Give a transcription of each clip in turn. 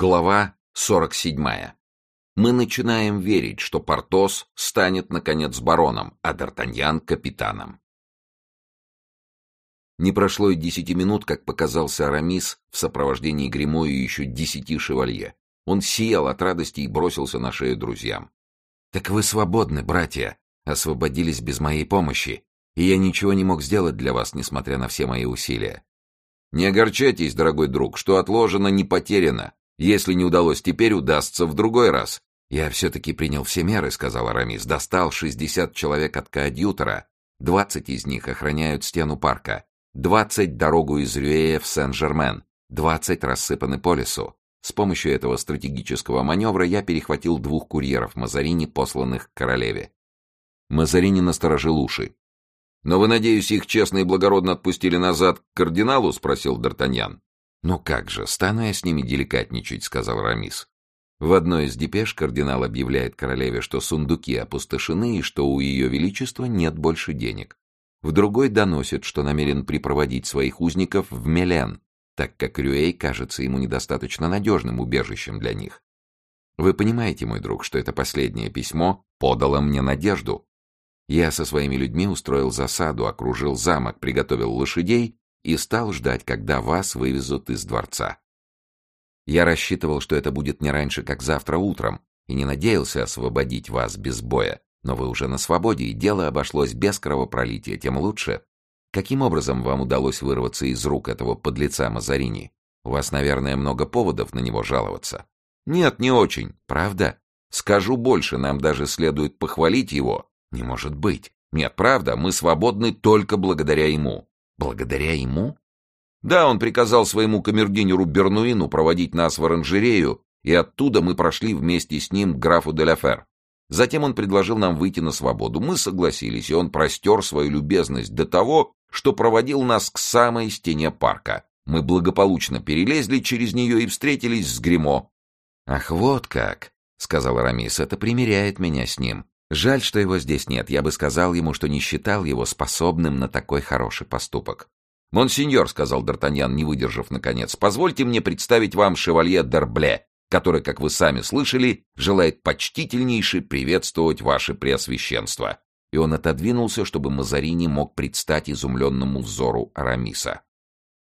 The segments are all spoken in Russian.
Глава 47. Мы начинаем верить, что Портос станет, наконец, бароном, а Д'Артаньян — капитаном. Не прошло и десяти минут, как показался Арамис в сопровождении Гремо и еще десяти шевалье. Он сиял от радости и бросился на шею друзьям. «Так вы свободны, братья, освободились без моей помощи, и я ничего не мог сделать для вас, несмотря на все мои усилия. Не огорчайтесь, дорогой друг, что отложено, не потеряно. Если не удалось теперь, удастся в другой раз. Я все-таки принял все меры, сказал Арамис. Достал шестьдесят человек от коадьютора. Двадцать из них охраняют стену парка. Двадцать дорогу из Рюэя в Сен-Жермен. Двадцать рассыпаны по лесу. С помощью этого стратегического маневра я перехватил двух курьеров Мазарини, посланных к королеве. Мазарини насторожил уши. «Но вы, надеюсь, их честно и благородно отпустили назад к кардиналу?» — спросил Д'Артаньян. «Ну как же, стану я с ними деликатничать», — сказал Рамис. В одной из депеш кардинал объявляет королеве, что сундуки опустошены и что у ее величества нет больше денег. В другой доносит, что намерен припроводить своих узников в Мелен, так как Рюэй кажется ему недостаточно надежным убежищем для них. Вы понимаете, мой друг, что это последнее письмо подало мне надежду. Я со своими людьми устроил засаду, окружил замок, приготовил лошадей и стал ждать, когда вас вывезут из дворца. Я рассчитывал, что это будет не раньше, как завтра утром, и не надеялся освободить вас без боя, но вы уже на свободе, и дело обошлось без кровопролития, тем лучше. Каким образом вам удалось вырваться из рук этого подлеца Мазарини? У вас, наверное, много поводов на него жаловаться. Нет, не очень. Правда? Скажу больше, нам даже следует похвалить его. Не может быть. Нет, правда, мы свободны только благодаря ему. Благодаря ему? Да, он приказал своему камердинеру Бернуину проводить нас в оранжерею, и оттуда мы прошли вместе с ним к графу де Ла Затем он предложил нам выйти на свободу. Мы согласились, и он простер свою любезность до того, что проводил нас к самой стене парка. Мы благополучно перелезли через нее и встретились с Гримо. «Ах, вот как!» — сказал Рамис. «Это примиряет меня с ним. Жаль, что его здесь нет. Я бы сказал ему, что не считал его способным на такой хороший поступок. «Монсеньор», — сказал Д'Артаньян, не выдержав наконец, — «позвольте мне представить вам шевалье Д'Арбле, который, как вы сами слышали, желает почтительнейше приветствовать ваше преосвященство». И он отодвинулся, чтобы Мазарини мог предстать изумленному взору Арамиса.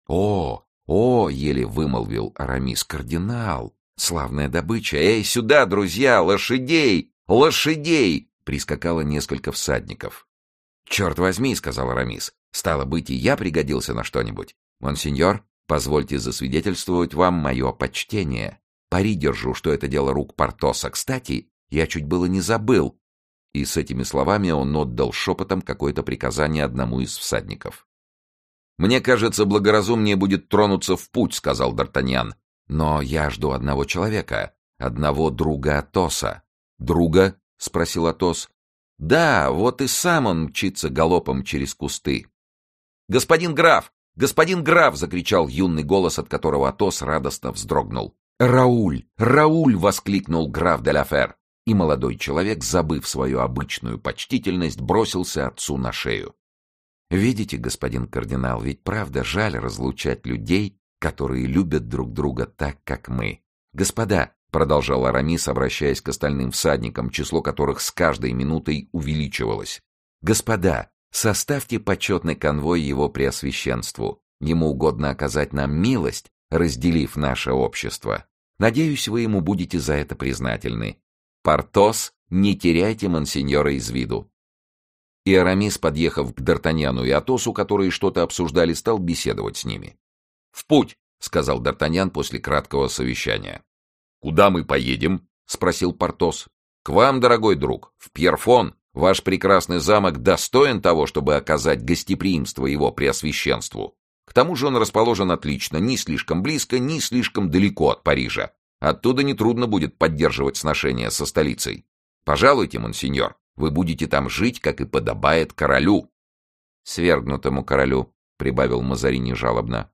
«О, о!» — еле вымолвил Арамис. «Кардинал! Славная добыча! Эй, сюда, друзья! Лошадей! Лошадей!» Прискакало несколько всадников. «Черт возьми», — сказал Арамис, — «стало быть, и я пригодился на что-нибудь. Монсеньор, позвольте засвидетельствовать вам мое почтение. Пари держу, что это дело рук Портоса. Кстати, я чуть было не забыл». И с этими словами он отдал шепотом какое-то приказание одному из всадников. «Мне кажется, благоразумнее будет тронуться в путь», — сказал Д'Артаньян. «Но я жду одного человека, одного друга Атоса». «Друга?» — спросил Атос. «Да, вот и сам он мчится галопом через кусты». «Господин граф! Господин граф!» — закричал юный голос, от которого Атос радостно вздрогнул. «Рауль! Рауль!» — воскликнул граф де Ла И молодой человек, забыв свою обычную почтительность, бросился отцу на шею. «Видите, господин кардинал, ведь правда жаль разлучать людей, которые любят друг друга так, как мы. Господа, — продолжал Арамис, обращаясь к остальным всадникам, число которых с каждой минутой увеличивалось. «Господа, составьте почетный конвой его преосвященству. Ему угодно оказать нам милость, разделив наше общество. Надеюсь, вы ему будете за это признательны. Портос, не теряйте мансиньора из виду». И Арамис, подъехав к Д'Артаньяну и Атосу, которые что-то обсуждали, стал беседовать с ними. «В путь!» — сказал Д'Артаньян после краткого совещания. «Куда мы поедем?» — спросил Портос. «К вам, дорогой друг, в Пьерфон. Ваш прекрасный замок достоин того, чтобы оказать гостеприимство его преосвященству. К тому же он расположен отлично, ни слишком близко, ни слишком далеко от Парижа. Оттуда нетрудно будет поддерживать сношения со столицей. Пожалуйте, монсеньор, вы будете там жить, как и подобает королю». «Свергнутому королю», — прибавил Мазарини жалобно.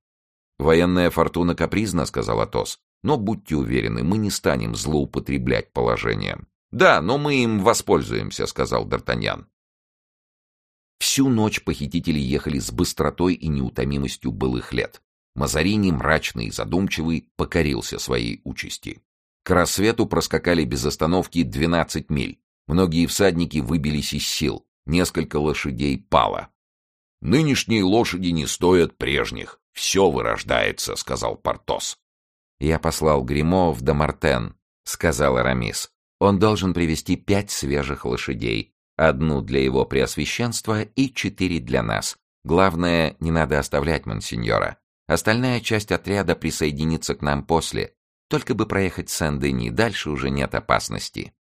«Военная фортуна капризна», — сказал Атос. Но будьте уверены, мы не станем злоупотреблять положением. Да, но мы им воспользуемся, сказал Д'Артаньян. Всю ночь похитители ехали с быстротой и неутомимостью былых лет. Мазарини, мрачный и задумчивый, покорился своей участи. К рассвету проскакали без остановки 12 миль. Многие всадники выбились из сил, несколько лошадей пало. «Нынешние лошади не стоят прежних, все вырождается», — сказал Портос. «Я послал Гримо в Дамартен», — сказал Арамис. «Он должен привести пять свежих лошадей, одну для его преосвященства и четыре для нас. Главное, не надо оставлять монсеньора. Остальная часть отряда присоединится к нам после. Только бы проехать Сен-Дени, дальше уже нет опасности».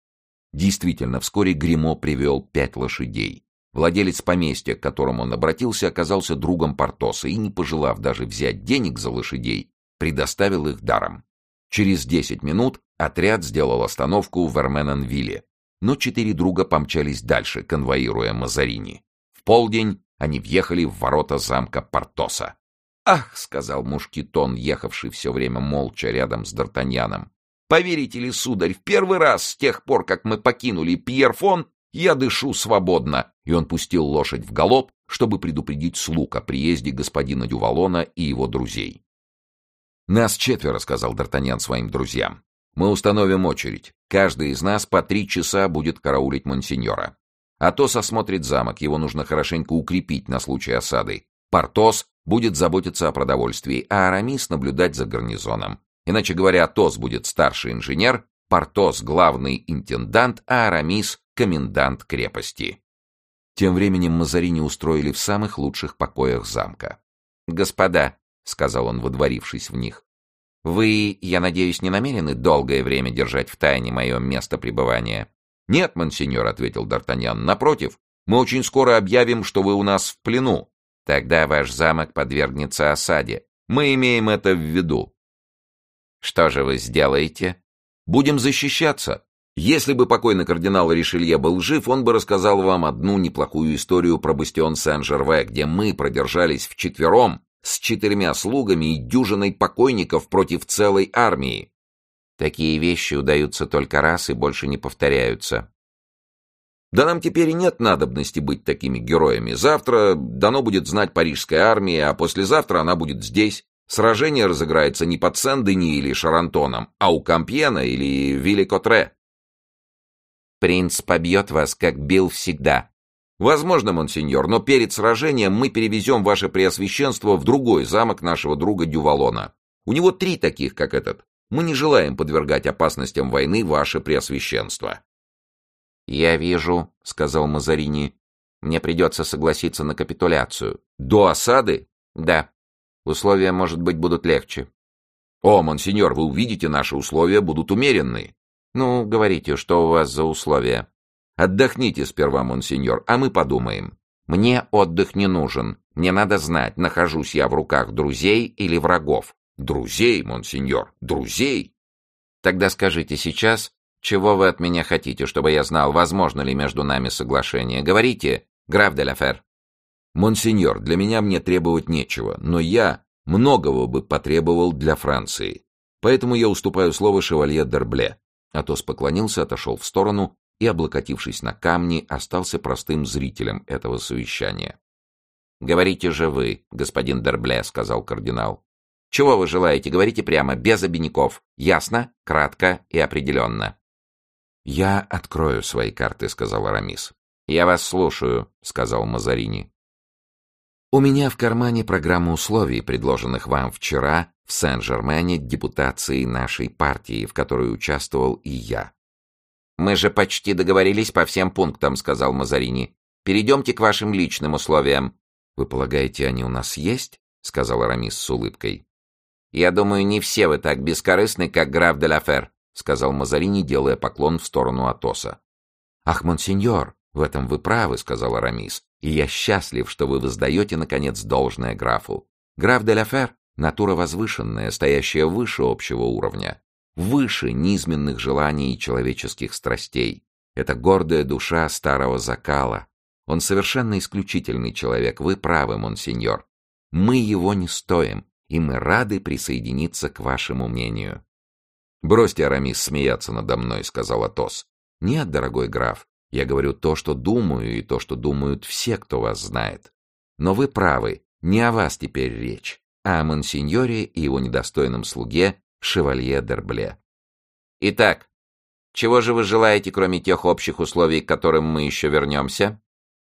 Действительно, вскоре Гримо привел пять лошадей. Владелец поместья, к которому он обратился, оказался другом Портоса и, не пожелав даже взять денег за лошадей, предоставил их даром. Через десять минут отряд сделал остановку в Верменонвилле, но четыре друга помчались дальше, конвоируя Мазарини. В полдень они въехали в ворота замка Портоса. «Ах!» — сказал Мушкетон, ехавший все время молча рядом с Д'Артаньяном. «Поверите ли, сударь, в первый раз с тех пор, как мы покинули Пьерфон, я дышу свободно!» И он пустил лошадь в галоп, чтобы предупредить слуг о приезде господина Дювалона и его друзей. «Нас четверо», — сказал Д'Артаньян своим друзьям. «Мы установим очередь. Каждый из нас по три часа будет караулить монсеньора. Атос осмотрит замок, его нужно хорошенько укрепить на случай осады. Портос будет заботиться о продовольствии, а Арамис наблюдать за гарнизоном. Иначе говоря, Атос будет старший инженер, Портос — главный интендант, а Арамис — комендант крепости. Тем временем Мазарини устроили в самых лучших покоях замка. «Господа», — сказал он, водворившись в них, — «вы, я надеюсь, не намерены долгое время держать в тайне мое место пребывания?» «Нет, монсеньор», — ответил Д'Артаньян, — «напротив, мы очень скоро объявим, что вы у нас в плену. Тогда ваш замок подвергнется осаде. Мы имеем это в виду. Что же вы сделаете? Будем защищаться. Если бы покойный кардинал Ришелье был жив, он бы рассказал вам одну неплохую историю про бастион Сен-Жерве, где мы продержались вчетвером с четырьмя слугами и дюжиной покойников против целой армии. Такие вещи удаются только раз и больше не повторяются. Да нам теперь и нет надобности быть такими героями. Завтра дано будет знать парижская армия, а послезавтра она будет здесь. Сражение разыграется не под Сен-Дени или Шарантоном, а у Кампьена или Вилликотре. Принц побьет вас, как бил всегда. Возможно, монсеньор, но перед сражением мы перевезем ваше преосвященство в другой замок нашего друга Дювалона. У него три таких, как этот. Мы не желаем подвергать опасностям войны ваше преосвященство. «Я вижу», — сказал Мазарини. «Мне придется согласиться на капитуляцию». «До осады?» «Да. Условия, может быть, будут легче». «О, монсеньор, вы увидите, наши условия будут умеренные». «Ну, говорите, что у вас за условия?» «Отдохните сперва, монсеньор, а мы подумаем». «Мне отдых не нужен. Мне надо знать, нахожусь я в руках друзей или врагов». «Друзей, монсеньор, друзей!» «Тогда скажите сейчас, чего вы от меня хотите, чтобы я знал, возможно ли между нами соглашение? Говорите, граф де Лафер. Монсеньор, для меня мне требовать нечего, но я многого бы потребовал для Франции. Поэтому я уступаю слово шевалье Дербле. Атос поклонился, отошел в сторону и, облокотившись на камни, остался простым зрителем этого совещания. «Говорите же вы, господин Дербле», — сказал кардинал. «Чего вы желаете? Говорите прямо, без обиняков. Ясно, кратко и определенно». «Я открою свои карты», — сказал Арамис. «Я вас слушаю», — сказал Мазарини. «У меня в кармане программа условий, предложенных вам вчера в Сен-Жермене депутации нашей партии, в которой участвовал и я». «Мы же почти договорились по всем пунктам», — сказал Мазарини. «Перейдемте к вашим личным условиям». «Вы полагаете, они у нас есть?» — сказал Арамис с улыбкой. «Я думаю, не все вы так бескорыстны, как граф де Лафер», — сказал Мазарини, делая поклон в сторону Атоса. «Ах, монсеньор, в этом вы правы», — сказал Арамис, «и я счастлив, что вы воздаете, наконец, должное графу. Граф де Ла натура возвышенная, стоящая выше общего уровня, выше низменных желаний и человеческих страстей. Это гордая душа старого закала. Он совершенно исключительный человек, вы правы, монсеньор. Мы его не стоим, и мы рады присоединиться к вашему мнению. «Бросьте, Арамис, смеяться надо мной», — сказал Атос. «Нет, дорогой граф, я говорю то, что думаю, и то, что думают все, кто вас знает. Но вы правы, не о вас теперь речь. а о монсеньоре и его недостойном слуге шевалье Дербле. «Итак, чего же вы желаете, кроме тех общих условий, к которым мы еще вернемся?»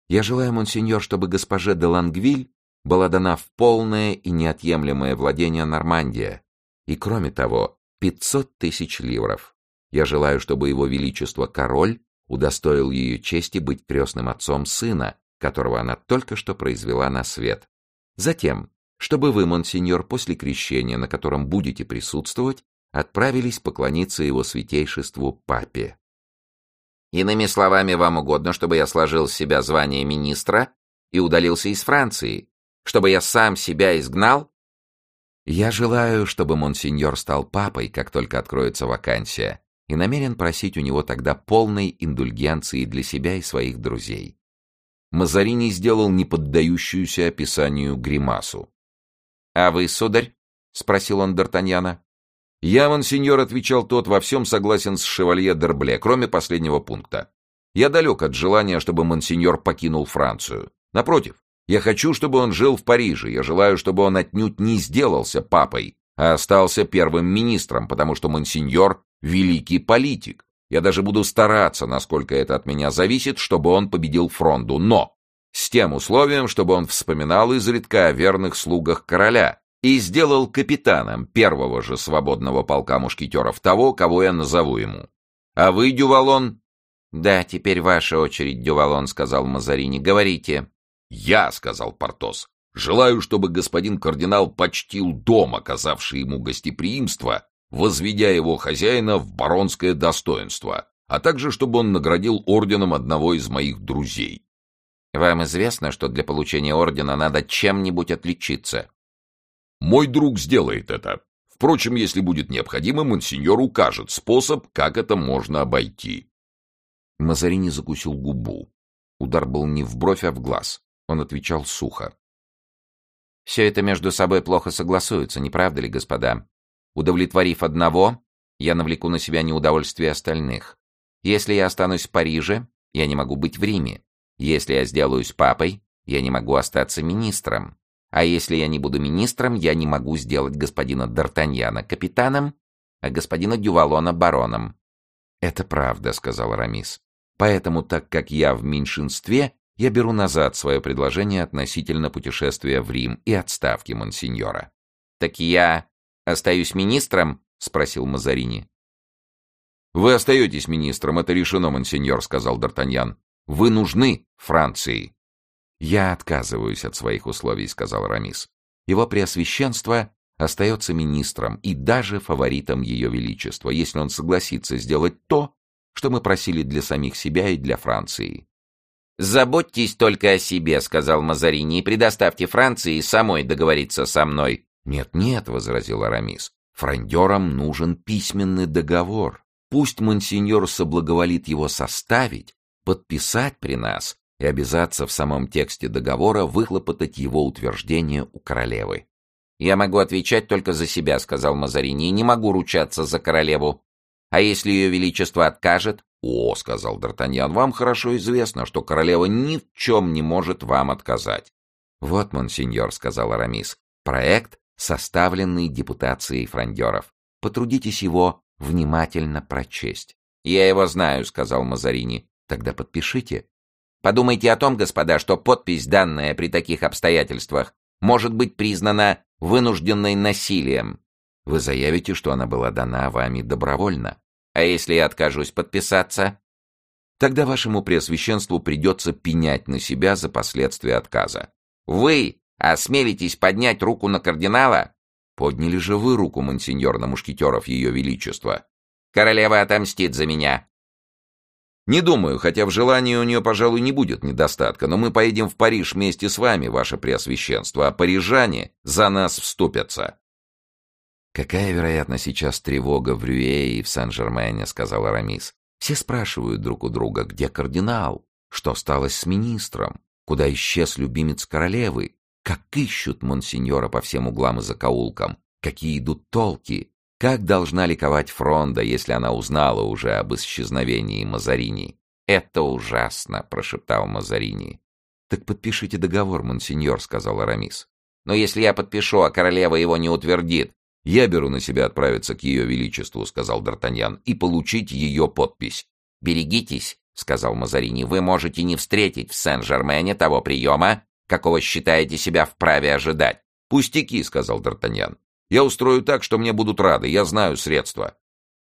«Я желаю, монсеньор, чтобы госпоже де Лангвиль была дана в полное и неотъемлемое владение Нормандия, и, кроме того, пятьсот тысяч ливров. Я желаю, чтобы его величество король удостоил ее чести быть крестным отцом сына, которого она только что произвела на свет. Затем, чтобы вы, монсеньор, после крещения, на котором будете присутствовать, отправились поклониться его святейшеству папе. Иными словами, вам угодно, чтобы я сложил с себя звание министра и удалился из Франции, чтобы я сам себя изгнал? Я желаю, чтобы монсеньор стал папой, как только откроется вакансия, и намерен просить у него тогда полной индульгенции для себя и своих друзей. Мазарини сделал неподдающуюся описанию гримасу. «А вы, сударь?» — спросил он Д'Артаньяна. «Я, монсеньор», — отвечал тот, — «во всем согласен с шевалье Дербле, кроме последнего пункта. Я далек от желания, чтобы монсеньор покинул Францию. Напротив, я хочу, чтобы он жил в Париже, я желаю, чтобы он отнюдь не сделался папой, а остался первым министром, потому что монсеньор — великий политик. Я даже буду стараться, насколько это от меня зависит, чтобы он победил фронту, но с тем условием, чтобы он вспоминал изредка о верных слугах короля и сделал капитаном первого же свободного полка мушкетеров того, кого я назову ему. А вы, Дювалон? — Да, теперь ваша очередь, Дювалон, — сказал Мазарини. — Говорите. — Я, — сказал Портос, — желаю, чтобы господин кардинал почтил дом, оказавший ему гостеприимство, возведя его хозяина в баронское достоинство, а также чтобы он наградил орденом одного из моих друзей. Вам известно, что для получения ордена надо чем-нибудь отличиться? Мой друг сделает это. Впрочем, если будет необходимо, монсеньор укажет способ, как это можно обойти. Мазарини закусил губу. Удар был не в бровь, а в глаз. Он отвечал сухо. «Все это между собой плохо согласуется, не правда ли, господа? Удовлетворив одного, я навлеку на себя неудовольствие остальных. Если я останусь в Париже, я не могу быть в Риме. Если я сделаюсь папой, я не могу остаться министром. А если я не буду министром, я не могу сделать господина Д'Артаньяна капитаном, а господина Дювалона бароном. «Это правда», — сказал Рамис. «Поэтому, так как я в меньшинстве, я беру назад свое предложение относительно путешествия в Рим и отставки монсеньора». «Так я «Остаюсь министром?» — спросил Мазарини. «Вы остаетесь министром, это решено, монсеньор», — сказал Д'Артаньян. «Вы нужны Франции». «Я отказываюсь от своих условий», — сказал Рамис. «Его Преосвященство остается министром и даже фаворитом Ее Величества, если он согласится сделать то, что мы просили для самих себя и для Франции». «Заботьтесь только о себе», — сказал Мазарини, — «и предоставьте Франции самой договориться со мной. «Нет-нет», — возразил Арамис, — «фрондерам нужен письменный договор. Пусть монсеньор соблаговолит его составить, подписать при нас и обязаться в самом тексте договора выхлопотать его утверждение у королевы». «Я могу отвечать только за себя», — сказал Мазарини, — «и не могу ручаться за королеву. А если ее величество откажет?» «О», — сказал Д'Артаньян, — «вам хорошо известно, что королева ни в чем не может вам отказать». «Вот, монсеньор», — сказал Арамис, — «проект составленный депутацией фрондеров. Потрудитесь его внимательно прочесть. «Я его знаю», — сказал Мазарини. «Тогда подпишите». «Подумайте о том, господа, что подпись, данная при таких обстоятельствах, может быть признана вынужденной насилием». «Вы заявите, что она была дана вами добровольно». «А если я откажусь подписаться?» «Тогда вашему преосвященству придется пенять на себя за последствия отказа». «Вы Осмелитесь поднять руку на кардинала? Подняли же вы руку, монсеньор, на мушкетеров ее величества. Королева отомстит за меня. Не думаю, хотя в желании у нее, пожалуй, не будет недостатка, но мы поедем в Париж вместе с вами, ваше преосвященство, а парижане за нас вступятся. «Какая, вероятно, сейчас тревога в Рюе и в Сан-Жермене», — сказал Арамис. «Все спрашивают друг у друга, где кардинал? Что стало с министром? Куда исчез любимец королевы? Как ищут монсеньора по всем углам и закоулкам, какие идут толки, как должна ликовать Фронда, если она узнала уже об исчезновении Мазарини. «Это ужасно», — прошептал Мазарини. «Так подпишите договор, монсеньор», — сказал Арамис. Но если я подпишу, а королева его не утвердит, «Я беру на себя отправиться к ее величеству», — сказал Д'Артаньян, — «и получить ее подпись». «Берегитесь», — сказал Мазарини, — «вы можете не встретить в Сен-Жермене того приема, какого считаете себя вправе ожидать». «Пустяки», — сказал Д'Артаньян. «Я устрою так, что мне будут рады, я знаю средства».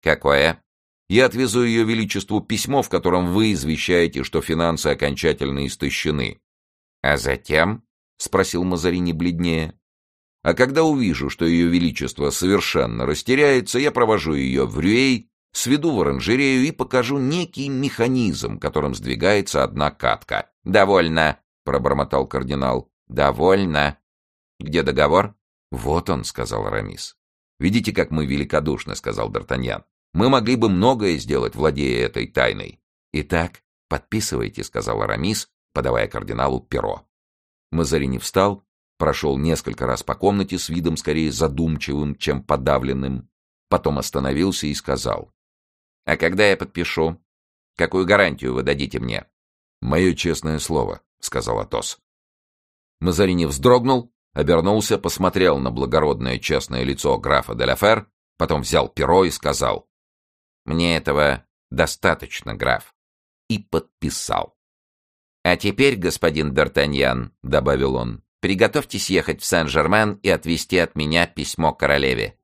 «Какое?» «Я отвезу ее величеству письмо, в котором вы извещаете, что финансы окончательно истощены». «А затем?» — спросил Мазарини бледнее. А когда увижу, что ее величество совершенно растеряется, я провожу ее в Рюэй, сведу в оранжерею и покажу некий механизм, которым сдвигается одна катка. «Довольно», — пробормотал кардинал. «Довольно. Где договор?» «Вот он», — сказал Арамис. «Видите, как мы великодушны», — сказал Д'Артаньян. «Мы могли бы многое сделать, владея этой тайной». «Итак, подписывайте», — сказал Арамис, подавая кардиналу перо. Мазарини встал, прошел несколько раз по комнате с видом скорее задумчивым, чем подавленным, потом остановился и сказал. «А когда я подпишу? Какую гарантию вы дадите мне?» «Мое честное слово», — сказал Атос. Мазарини вздрогнул, обернулся, посмотрел на благородное честное лицо графа де Ла потом взял перо и сказал. «Мне этого достаточно, граф». И подписал. «А теперь, господин Д'Артаньян», — добавил он, Приготовьтесь ехать в Сен-Жермен и отвезти от меня письмо королеве.